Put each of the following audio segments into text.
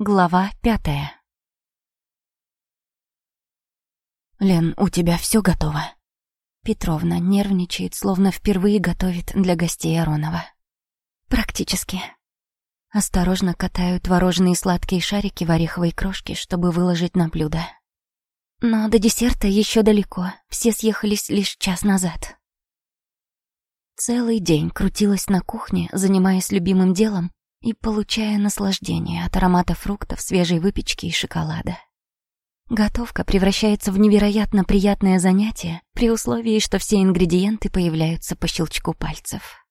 Глава пятая. «Лен, у тебя все готово?» Петровна нервничает, словно впервые готовит для гостей Аронова. «Практически». Осторожно катаю творожные сладкие шарики в ореховой крошке, чтобы выложить на блюдо. Но до десерта еще далеко, все съехались лишь час назад. Целый день крутилась на кухне, занимаясь любимым делом и получая наслаждение от аромата фруктов, свежей выпечки и шоколада. Готовка превращается в невероятно приятное занятие при условии, что все ингредиенты появляются по щелчку пальцев.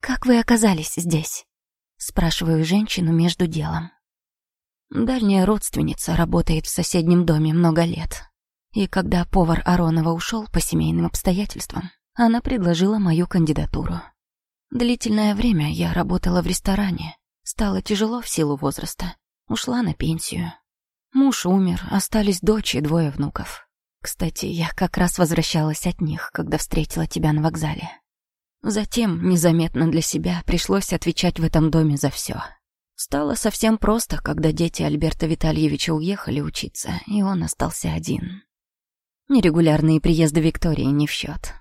«Как вы оказались здесь?» — спрашиваю женщину между делом. Дальняя родственница работает в соседнем доме много лет. И когда повар Аронова ушел по семейным обстоятельствам, она предложила мою кандидатуру. Длительное время я работала в ресторане. Стало тяжело в силу возраста. Ушла на пенсию. Муж умер, остались дочь и двое внуков. Кстати, я как раз возвращалась от них, когда встретила тебя на вокзале. Затем, незаметно для себя, пришлось отвечать в этом доме за все. Стало совсем просто, когда дети Альберта Витальевича уехали учиться, и он остался один. Нерегулярные приезды Виктории не в счет.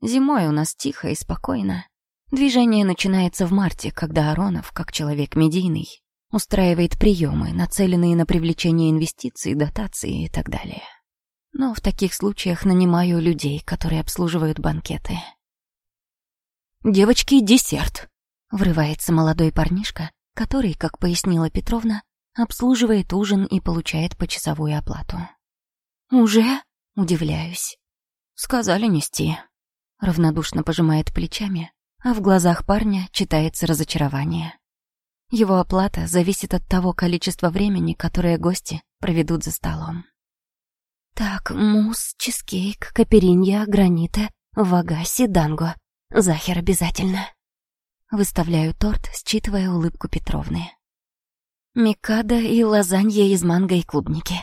Зимой у нас тихо и спокойно, Движение начинается в марте, когда Аронов, как человек медийный, устраивает приемы, нацеленные на привлечение инвестиций, дотации и так далее. Но в таких случаях нанимаю людей, которые обслуживают банкеты. «Девочки, десерт!» — врывается молодой парнишка, который, как пояснила Петровна, обслуживает ужин и получает почасовую оплату. «Уже?» — удивляюсь. «Сказали нести». Равнодушно пожимает плечами, а в глазах парня читается разочарование. Его оплата зависит от того количества времени, которое гости проведут за столом. Так, мусс, чизкейк, каперинья, гранита, вагаси, данго. Захер обязательно. Выставляю торт, считывая улыбку Петровны. Микада и лазанья из манго и клубники.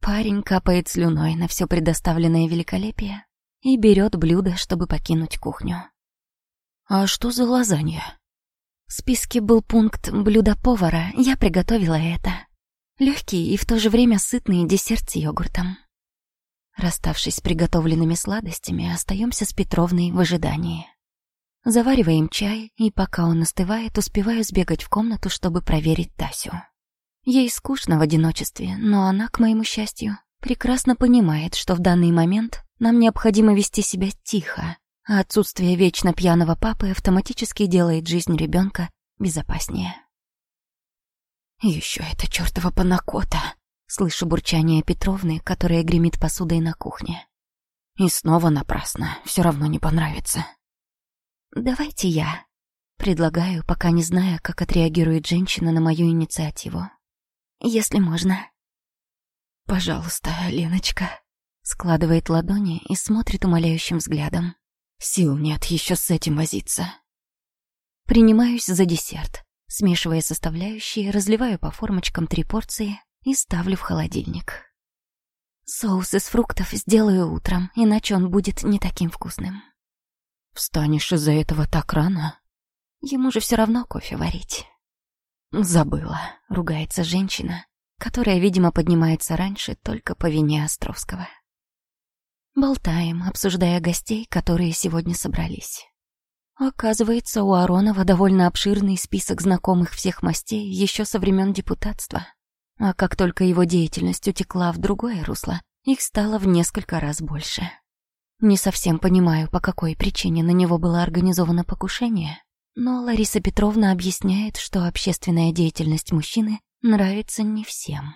Парень капает слюной на все предоставленное великолепие и берет блюдо, чтобы покинуть кухню. «А что за лазанья?» В списке был пункт блюда повара, я приготовила это. Легкий и в то же время сытный десерт с йогуртом. Расставшись с приготовленными сладостями, остаемся с Петровной в ожидании. Завариваем чай, и пока он остывает, успеваю сбегать в комнату, чтобы проверить Тасю. Ей скучно в одиночестве, но она, к моему счастью, прекрасно понимает, что в данный момент нам необходимо вести себя тихо, а отсутствие вечно пьяного папы автоматически делает жизнь ребенка безопаснее. Еще эта чертова панакота. Слышу бурчание Петровны, которая гремит посудой на кухне. И снова напрасно, все равно не понравится. Давайте я. Предлагаю, пока не зная, как отреагирует женщина на мою инициативу. Если можно. Пожалуйста, Леночка. Складывает ладони и смотрит умоляющим взглядом. Сил нет еще с этим возиться. Принимаюсь за десерт. Смешивая составляющие, разливаю по формочкам три порции и ставлю в холодильник. Соус из фруктов сделаю утром, иначе он будет не таким вкусным. Встанешь из-за этого так рано? Ему же все равно кофе варить. Забыла, ругается женщина, которая, видимо, поднимается раньше только по вине Островского. Болтаем, обсуждая гостей, которые сегодня собрались. Оказывается, у Аронова довольно обширный список знакомых всех мастей еще со времен депутатства. А как только его деятельность утекла в другое русло, их стало в несколько раз больше. Не совсем понимаю, по какой причине на него было организовано покушение, но Лариса Петровна объясняет, что общественная деятельность мужчины нравится не всем.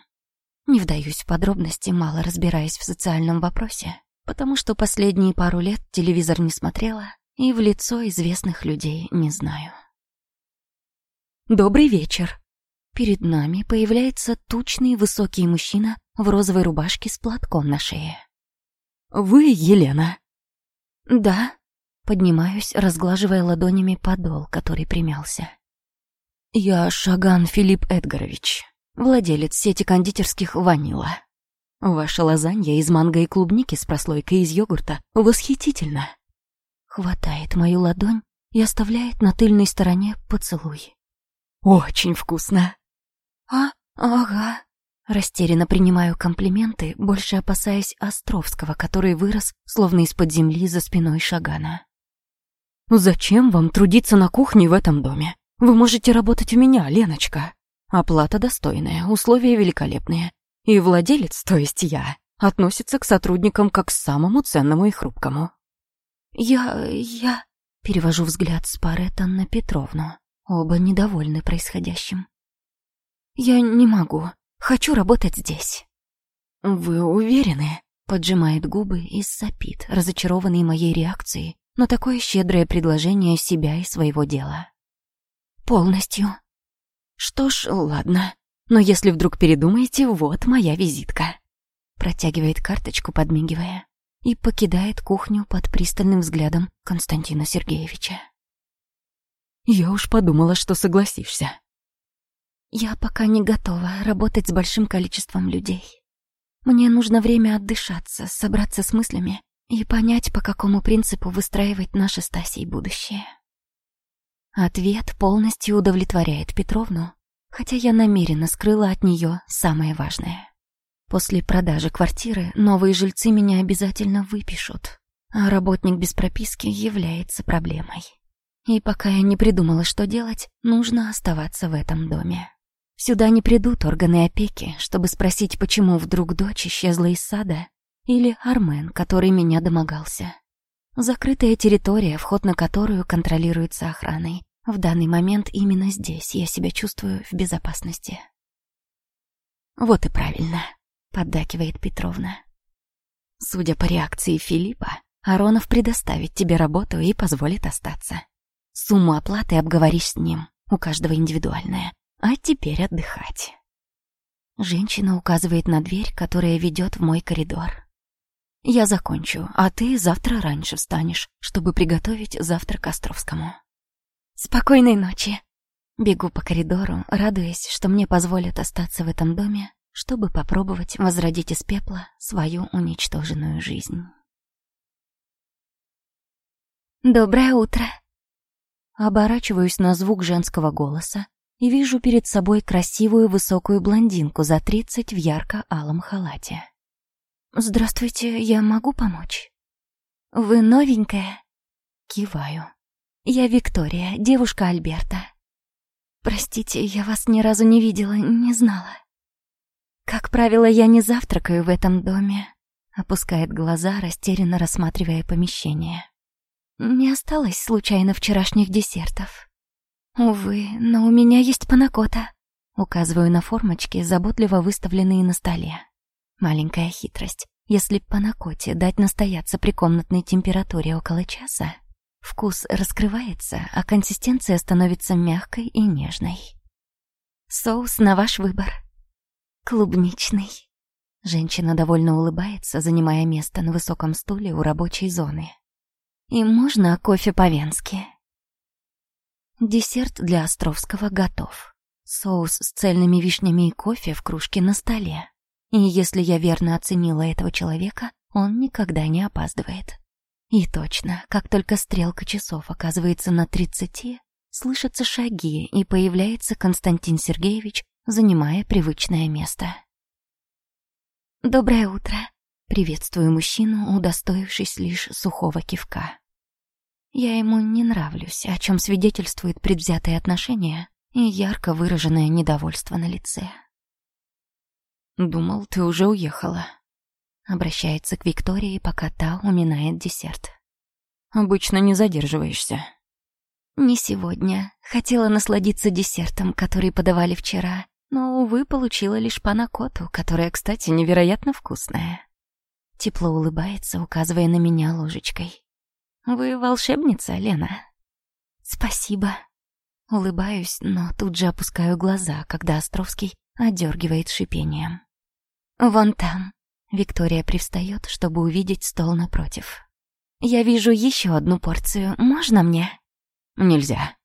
Не вдаюсь в подробности, мало разбираясь в социальном вопросе потому что последние пару лет телевизор не смотрела и в лицо известных людей не знаю. «Добрый вечер!» Перед нами появляется тучный высокий мужчина в розовой рубашке с платком на шее. «Вы Елена?» «Да», Поднимаюсь, разглаживая ладонями подол, который примялся. «Я Шаган Филипп Эдгарович, владелец сети кондитерских «Ванила». Ваша лазанья из манго и клубники с прослойкой из йогурта восхитительна. Хватает мою ладонь и оставляет на тыльной стороне поцелуй. Очень вкусно. А, ага. Растерянно принимаю комплименты, больше опасаясь Островского, который вырос, словно из-под земли за спиной Шагана. «Зачем вам трудиться на кухне в этом доме? Вы можете работать у меня, Леночка. Оплата достойная, условия великолепные. И владелец, то есть я, относится к сотрудникам как к самому ценному и хрупкому». «Я... я...» Перевожу взгляд с Паретта на Петровну. Оба недовольны происходящим. «Я не могу. Хочу работать здесь». «Вы уверены?» Поджимает губы и сопит, разочарованный моей реакцией на такое щедрое предложение себя и своего дела. «Полностью». «Что ж, ладно. Но если вдруг передумаете, вот моя визитка». Протягивает карточку, подмигивая, и покидает кухню под пристальным взглядом Константина Сергеевича. «Я уж подумала, что согласишься», я пока не готова работать с большим количеством людей. Мне нужно время отдышаться, собраться с мыслями и понять, по какому принципу выстраивать наше Стасей будущее. Ответ полностью удовлетворяет Петровну, хотя я намеренно скрыла от нее самое важное. После продажи квартиры новые жильцы меня обязательно выпишут, а работник без прописки является проблемой. И пока я не придумала, что делать, нужно оставаться в этом доме. Сюда не придут органы опеки, чтобы спросить, почему вдруг дочь исчезла из сада, или Армен, который меня домогался. Закрытая территория, вход на которую контролируется охраной. В данный момент именно здесь я себя чувствую в безопасности. «Вот и правильно», — поддакивает Петровна. «Судя по реакции Филиппа, Аронов предоставит тебе работу и позволит остаться. Сумму оплаты обговоришь с ним, у каждого индивидуальная, а теперь отдыхать. Женщина указывает на дверь, которая ведет в мой коридор. Я закончу, а ты завтра раньше встанешь, чтобы приготовить завтрак Островскому. Спокойной ночи. Бегу по коридору, радуясь, что мне позволят остаться в этом доме, чтобы попробовать возродить из пепла свою уничтоженную жизнь. Доброе утро. Оборачиваюсь на звук женского голоса и вижу перед собой красивую высокую блондинку за тридцать в ярко-алом халате. «Здравствуйте, я могу помочь?» «Вы новенькая?» Киваю. «Я Виктория, девушка Альберта». «Простите, я вас ни разу не видела, не знала». «Как правило, я не завтракаю в этом доме», — опускает глаза, растерянно рассматривая помещение. «Не осталось случайно вчерашних десертов?» «Увы, но у меня есть панакота». Указываю на формочки, заботливо выставленные на столе. Маленькая хитрость. Если панакоте дать настояться при комнатной температуре около часа, вкус раскрывается, а консистенция становится мягкой и нежной. Соус на ваш выбор. Клубничный. Женщина довольно улыбается, занимая место на высоком стуле у рабочей зоны. И можно кофе по-венски. Десерт для Островского готов. Соус с цельными вишнями и кофе в кружке на столе. И если я верно оценила этого человека, он никогда не опаздывает. И точно, как только стрелка часов оказывается на тридцати, слышатся шаги, и появляется Константин Сергеевич, занимая привычное место. «Доброе утро!» — приветствую мужчину, удостоившись лишь сухого кивка. Я ему не нравлюсь, о чем свидетельствует предвзятое отношение и ярко выраженное недовольство на лице. «Думал, ты уже уехала», — обращается к Виктории, пока та уминает десерт. «Обычно не задерживаешься». «Не сегодня. Хотела насладиться десертом, который подавали вчера, но, увы, получила лишь панакоту, которая, кстати, невероятно вкусная». Тепло улыбается, указывая на меня ложечкой. Вы волшебница, Лена. Спасибо. Улыбаюсь, но тут же опускаю глаза, когда Островский одергивает шипением. Вон там. Виктория привстает, чтобы увидеть стол напротив. Я вижу еще одну порцию. Можно мне? Нельзя.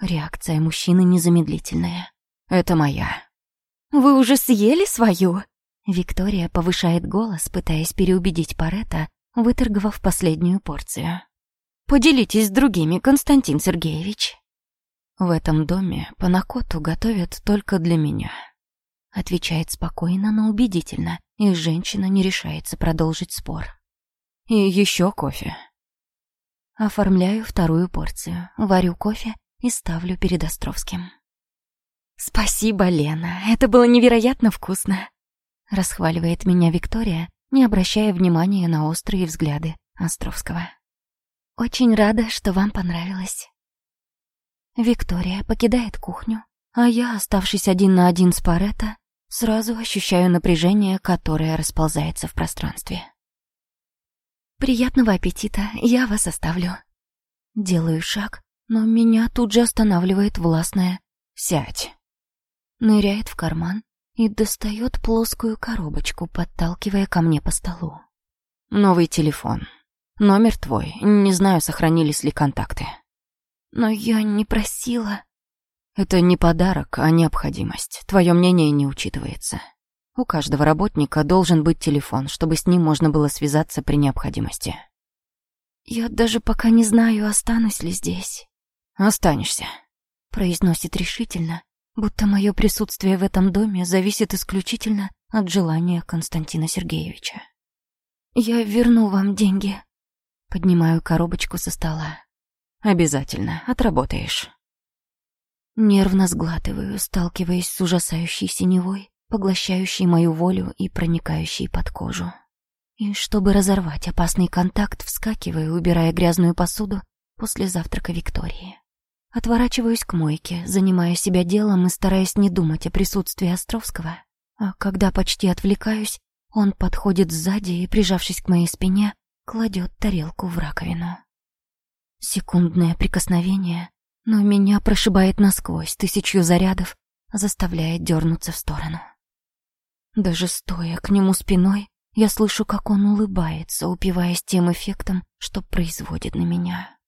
Реакция мужчины незамедлительная. Это моя. Вы уже съели свою? Виктория повышает голос, пытаясь переубедить Парета, выторговав последнюю порцию. Поделитесь с другими, Константин Сергеевич. В этом доме панакоту готовят только для меня. отвечает спокойно, но убедительно, и женщина не решается продолжить спор. И еще кофе. Оформляю вторую порцию, варю кофе и ставлю перед Островским. «Спасибо, Лена, это было невероятно вкусно!» Расхваливает меня Виктория, не обращая внимания на острые взгляды Островского. «Очень рада, что вам понравилось». Виктория покидает кухню, а я, оставшись один на один с Паретто, сразу ощущаю напряжение, которое расползается в пространстве. «Приятного аппетита, я вас оставлю». Делаю шаг, но меня тут же останавливает властная «сядь». Ныряет в карман и достает плоскую коробочку, подталкивая ко мне по столу. «Новый телефон. Номер твой. Не знаю, сохранились ли контакты». «Но я не просила...» Это не подарок, а необходимость. Твое мнение не учитывается. У каждого работника должен быть телефон, чтобы с ним можно было связаться при необходимости. Я даже пока не знаю, останусь ли здесь. Останешься, произносит решительно, будто мое присутствие в этом доме зависит исключительно от желания Константина Сергеевича. Я верну вам деньги. Поднимаю коробочку со стола. Обязательно, отработаешь. Нервно сглатываю, сталкиваясь с ужасающей синевой, поглощающей мою волю и проникающей под кожу. И чтобы разорвать опасный контакт, вскакиваю, убирая грязную посуду после завтрака Виктории. Отворачиваюсь к мойке, занимая себя делом и стараясь не думать о присутствии Островского. А когда почти отвлекаюсь, он подходит сзади и, прижавшись к моей спине, кладет тарелку в раковину. Секундное прикосновение, но меня прошибает насквозь тысячу зарядов, заставляя дернуться в сторону. Даже стоя к нему спиной, я слышу, как он улыбается, упиваясь тем эффектом, что производит на меня.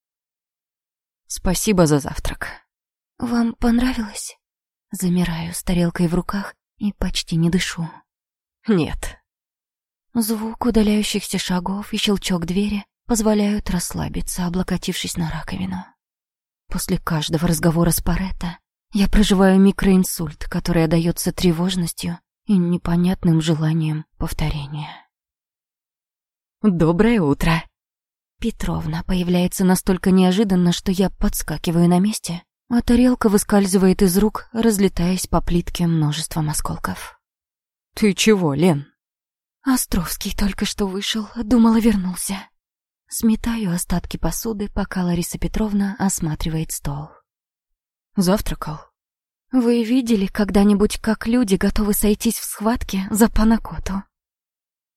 «Спасибо за завтрак». «Вам понравилось?» Замираю с тарелкой в руках и почти не дышу. «Нет». Звук удаляющихся шагов и щелчок двери позволяют расслабиться, облокотившись на раковину. После каждого разговора с Паретто я проживаю микроинсульт, который отдается тревожностью и непонятным желанием повторения. «Доброе утро!» Петровна появляется настолько неожиданно, что я подскакиваю на месте, а тарелка выскальзывает из рук, разлетаясь по плитке множеством осколков. «Ты чего, Лен?» Островский только что вышел, думала, вернулся. Сметаю остатки посуды, пока Лариса Петровна осматривает стол. «Завтракал?» Вы видели когда-нибудь, как люди готовы сойтись в схватке за панакоту?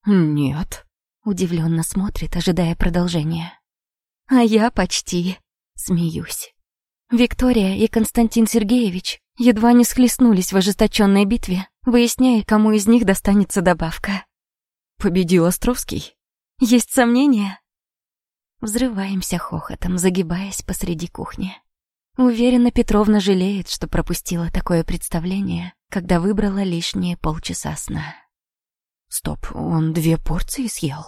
Нет. Удивленно смотрит, ожидая продолжения. А я почти смеюсь. Виктория и Константин Сергеевич едва не схлестнулись в ожесточенной битве, выясняя, кому из них достанется добавка. Победил Островский? Есть сомнения? Взрываемся хохотом, загибаясь посреди кухни. Уверена, Петровна жалеет, что пропустила такое представление, когда выбрала лишние полчаса сна. Стоп, он две порции съел?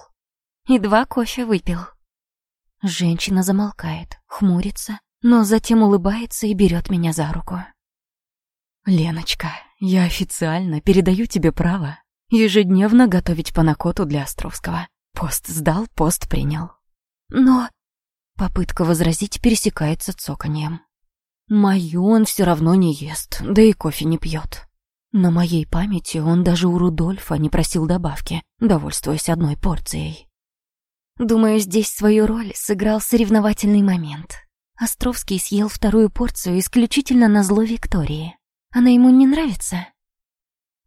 И два кофе выпил. Женщина замолкает, хмурится, но затем улыбается и берет меня за руку. «Леночка, я официально передаю тебе право ежедневно готовить панакоту для Островского. Пост сдал, пост принял». «Но...» Попытка возразить пересекается цоканьем. Мою он все равно не ест, да и кофе не пьет. На моей памяти он даже у Рудольфа не просил добавки, довольствуясь одной порцией. Думаю, здесь свою роль сыграл соревновательный момент. Островский съел вторую порцию исключительно на зло Виктории. Она ему не нравится?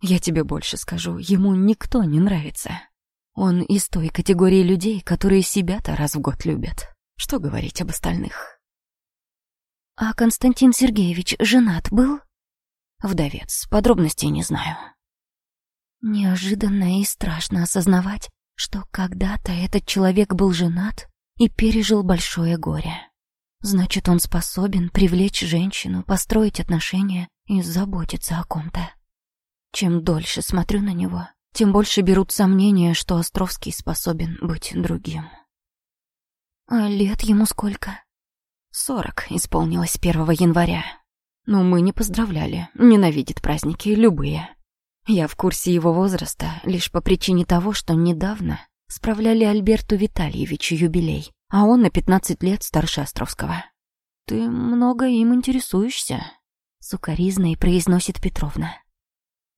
Я тебе больше скажу, ему никто не нравится. Он из той категории людей, которые себя-то раз в год любят. Что говорить об остальных? «А Константин Сергеевич женат был?» «Вдовец. Подробностей не знаю». Неожиданно и страшно осознавать, что когда-то этот человек был женат и пережил большое горе. Значит, он способен привлечь женщину, построить отношения и заботиться о ком-то. Чем дольше смотрю на него, тем больше берут сомнения, что Островский способен быть другим. А лет ему сколько? Сорок исполнилось первого января. Но мы не поздравляли, ненавидит праздники любые. Я в курсе его возраста лишь по причине того, что недавно справляли Альберту Витальевичу юбилей, а он на 15 лет старше Островского. «Ты много им интересуешься», — сукоризной произносит Петровна.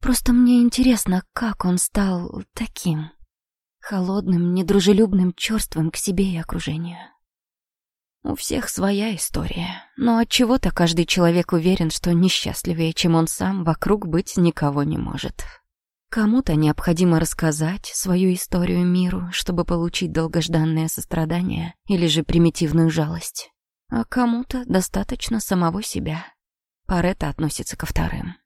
«Просто мне интересно, как он стал таким. Холодным, недружелюбным, черствым к себе и окружению. У всех своя история, но от чего то каждый человек уверен, что несчастливее, чем он сам, вокруг быть никого не может. Кому-то необходимо рассказать свою историю миру, чтобы получить долгожданное сострадание или же примитивную жалость. А кому-то достаточно самого себя. Парета относится ко вторым.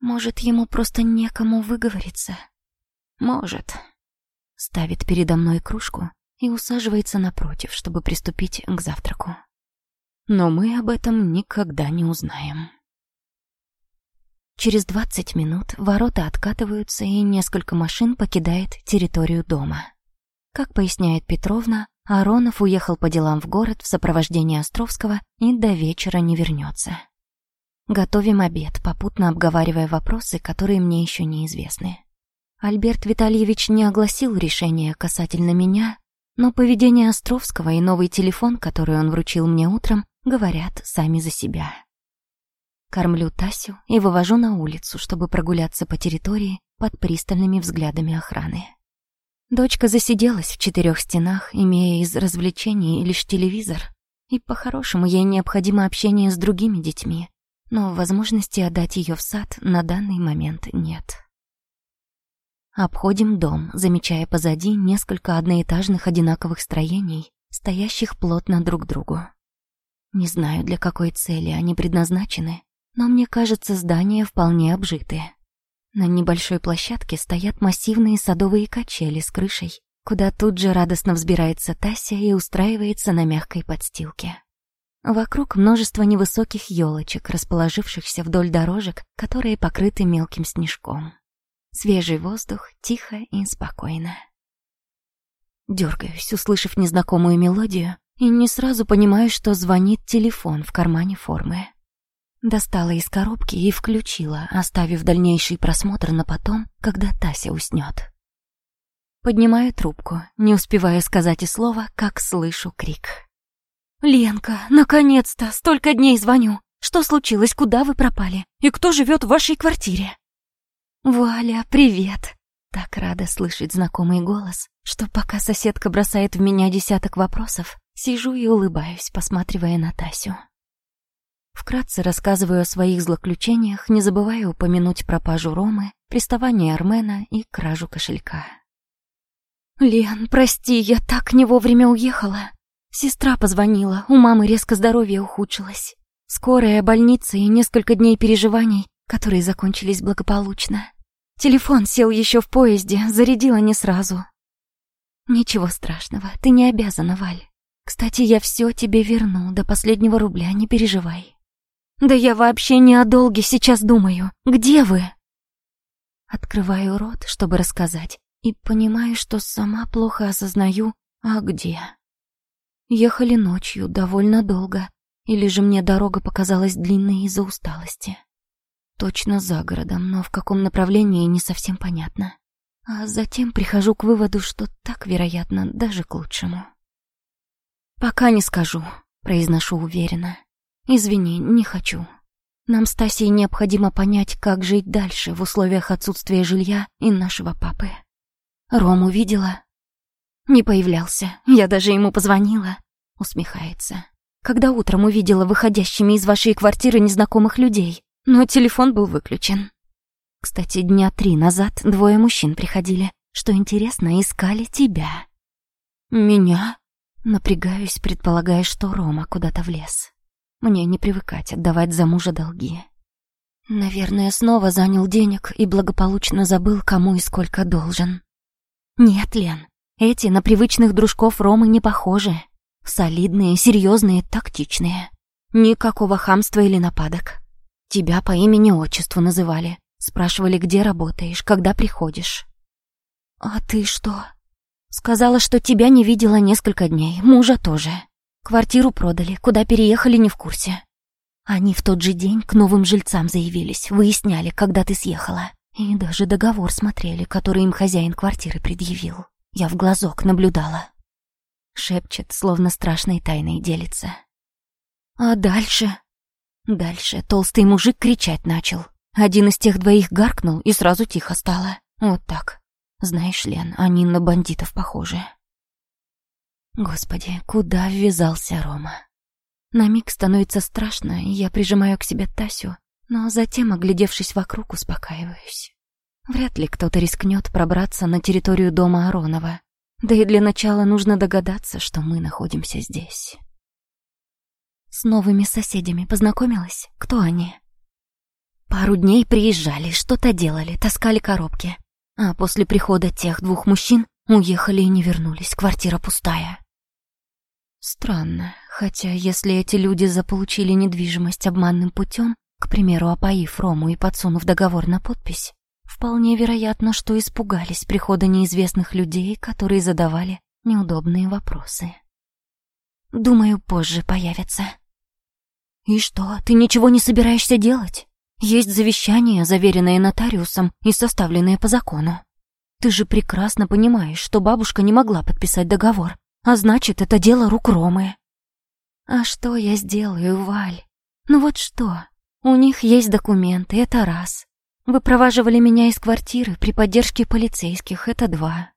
Может, ему просто некому выговориться? Может. Ставит передо мной кружку и усаживается напротив, чтобы приступить к завтраку. Но мы об этом никогда не узнаем. Через двадцать минут ворота откатываются, и несколько машин покидает территорию дома. Как поясняет Петровна, Аронов уехал по делам в город в сопровождении Островского и до вечера не вернется. Готовим обед, попутно обговаривая вопросы, которые мне еще неизвестны. Альберт Витальевич не огласил решение касательно меня, но поведение Островского и новый телефон, который он вручил мне утром, говорят сами за себя. Кормлю Тасю и вывожу на улицу, чтобы прогуляться по территории под пристальными взглядами охраны. Дочка засиделась в четырех стенах, имея из развлечений лишь телевизор, и по-хорошему ей необходимо общение с другими детьми, но возможности отдать ее в сад на данный момент нет. Обходим дом, замечая позади несколько одноэтажных одинаковых строений, стоящих плотно друг к другу. Не знаю, для какой цели они предназначены, но мне кажется, здания вполне обжитые. На небольшой площадке стоят массивные садовые качели с крышей, куда тут же радостно взбирается Тася и устраивается на мягкой подстилке. Вокруг множество невысоких елочек, расположившихся вдоль дорожек, которые покрыты мелким снежком. Свежий воздух, тихо и спокойно. Дергаюсь, услышав незнакомую мелодию, и не сразу понимаю, что звонит телефон в кармане формы. Достала из коробки и включила, оставив дальнейший просмотр на потом, когда Тася уснет. Поднимаю трубку, не успевая сказать и слова, как слышу крик. «Ленка, наконец-то! Столько дней звоню! Что случилось? Куда вы пропали? И кто живет в вашей квартире?» «Валя, привет!» Так рада слышать знакомый голос, что пока соседка бросает в меня десяток вопросов, сижу и улыбаюсь, посматривая на Тасю. Вкратце рассказываю о своих злоключениях, не забывая упомянуть пропажу Ромы, приставание Армена и кражу кошелька. «Лен, прости, я так не вовремя уехала. Сестра позвонила, у мамы резко здоровье ухудшилось. Скорая, больница и несколько дней переживаний, которые закончились благополучно. Телефон сел еще в поезде, зарядила не сразу. Ничего страшного, ты не обязана, Валь. Кстати, я все тебе верну, до последнего рубля, не переживай. Да я вообще не о долге сейчас думаю. Где вы? Открываю рот, чтобы рассказать, и понимаю, что сама плохо осознаю, а где. Ехали ночью, довольно долго, или же мне дорога показалась длинной из-за усталости. Точно за городом, но в каком направлении не совсем понятно. А затем прихожу к выводу, что так, вероятно, даже к лучшему. «Пока не скажу», — произношу уверенно. «Извини, не хочу. Нам с Тасей необходимо понять, как жить дальше в условиях отсутствия жилья и нашего папы. Рому видела?» «Не появлялся. Я даже ему позвонила», — усмехается. «Когда утром увидела выходящими из вашей квартиры незнакомых людей, но телефон был выключен. Кстати, дня три назад двое мужчин приходили. Что интересно, искали тебя. Меня? Напрягаюсь, предполагая, что Рома куда-то влез. Мне не привыкать отдавать за мужа долги. Наверное, снова занял денег и благополучно забыл, кому и сколько должен. Нет, Лен, эти на привычных дружков Ромы не похожи. Солидные, серьезные, тактичные. Никакого хамства или нападок. Тебя по имени-отчеству называли. Спрашивали, где работаешь, когда приходишь. А ты что? Сказала, что тебя не видела несколько дней, мужа тоже. Квартиру продали, куда переехали не в курсе. Они в тот же день к новым жильцам заявились, выясняли, когда ты съехала. И даже договор смотрели, который им хозяин квартиры предъявил. Я в глазок наблюдала. Шепчет, словно страшной тайной делится. А дальше? Дальше толстый мужик кричать начал. Один из тех двоих гаркнул, и сразу тихо стало. Вот так. Знаешь, Лен, они на бандитов похожи. Господи, куда ввязался Рома? На миг становится страшно, и я прижимаю к себе Тасю, но затем, оглядевшись вокруг, успокаиваюсь. Вряд ли кто-то рискнет пробраться на территорию дома Аронова. Да и для начала нужно догадаться, что мы находимся здесь. С новыми соседями познакомилась? Кто они? Пару дней приезжали, что-то делали, таскали коробки. А после прихода тех двух мужчин уехали и не вернулись, квартира пустая. Странно, хотя если эти люди заполучили недвижимость обманным путем, к примеру, опоив Рому и подсунув договор на подпись, вполне вероятно, что испугались прихода неизвестных людей, которые задавали неудобные вопросы. Думаю, позже появятся. И что, ты ничего не собираешься делать? Есть завещание, заверенное нотариусом и составленное по закону. Ты же прекрасно понимаешь, что бабушка не могла подписать договор, а значит, это дело рук Ромы. А что я сделаю, Валь? Ну вот что? У них есть документы, это раз. Вы проваживали меня из квартиры при поддержке полицейских, это два.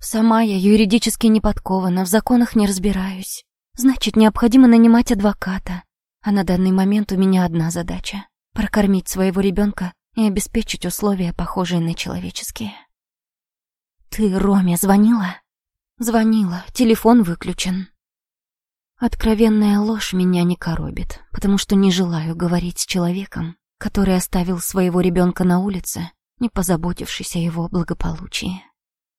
Сама я юридически не подкована, в законах не разбираюсь. Значит, необходимо нанимать адвоката. А на данный момент у меня одна задача — прокормить своего ребенка и обеспечить условия, похожие на человеческие. «Ты Роме звонила?» «Звонила, телефон выключен». Откровенная ложь меня не коробит, потому что не желаю говорить с человеком, который оставил своего ребенка на улице, не позаботившись о его благополучии.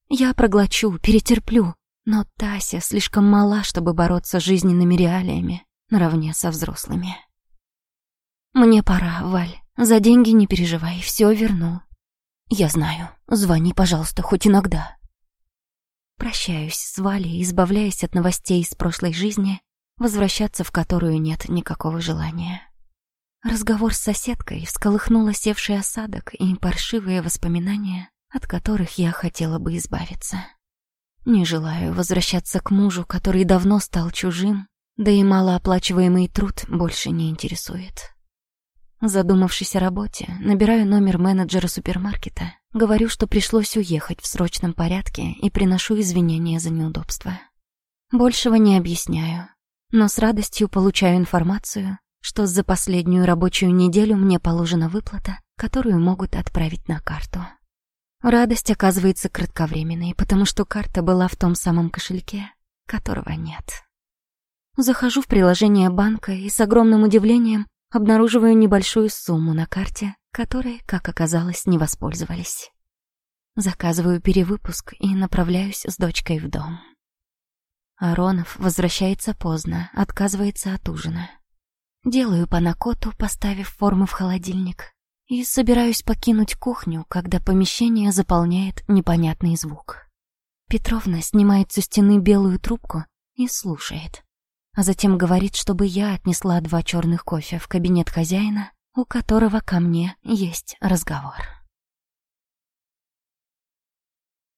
Я проглочу, перетерплю, но Тася слишком мала, чтобы бороться с жизненными реалиями наравне со взрослыми. Мне пора, Валь. За деньги не переживай, все верну. Я знаю. Звони, пожалуйста, хоть иногда. Прощаюсь с Валей, избавляясь от новостей из прошлой жизни возвращаться в которую нет никакого желания. Разговор с соседкой всколыхнул севший осадок и паршивые воспоминания, от которых я хотела бы избавиться. Не желаю возвращаться к мужу, который давно стал чужим, да и малооплачиваемый труд больше не интересует. Задумавшись о работе, набираю номер менеджера супермаркета, говорю, что пришлось уехать в срочном порядке и приношу извинения за неудобства. Большего не объясняю, но с радостью получаю информацию, что за последнюю рабочую неделю мне положена выплата, которую могут отправить на карту. Радость оказывается кратковременной, потому что карта была в том самом кошельке, которого нет. Захожу в приложение банка и с огромным удивлением обнаруживаю небольшую сумму на карте, которой, как оказалось, не воспользовались. Заказываю перевыпуск и направляюсь с дочкой в дом. Аронов возвращается поздно, отказывается от ужина. Делаю панакоту, поставив формы в холодильник, и собираюсь покинуть кухню, когда помещение заполняет непонятный звук. Петровна снимает со стены белую трубку и слушает, а затем говорит, чтобы я отнесла два черных кофе в кабинет хозяина, у которого ко мне есть разговор.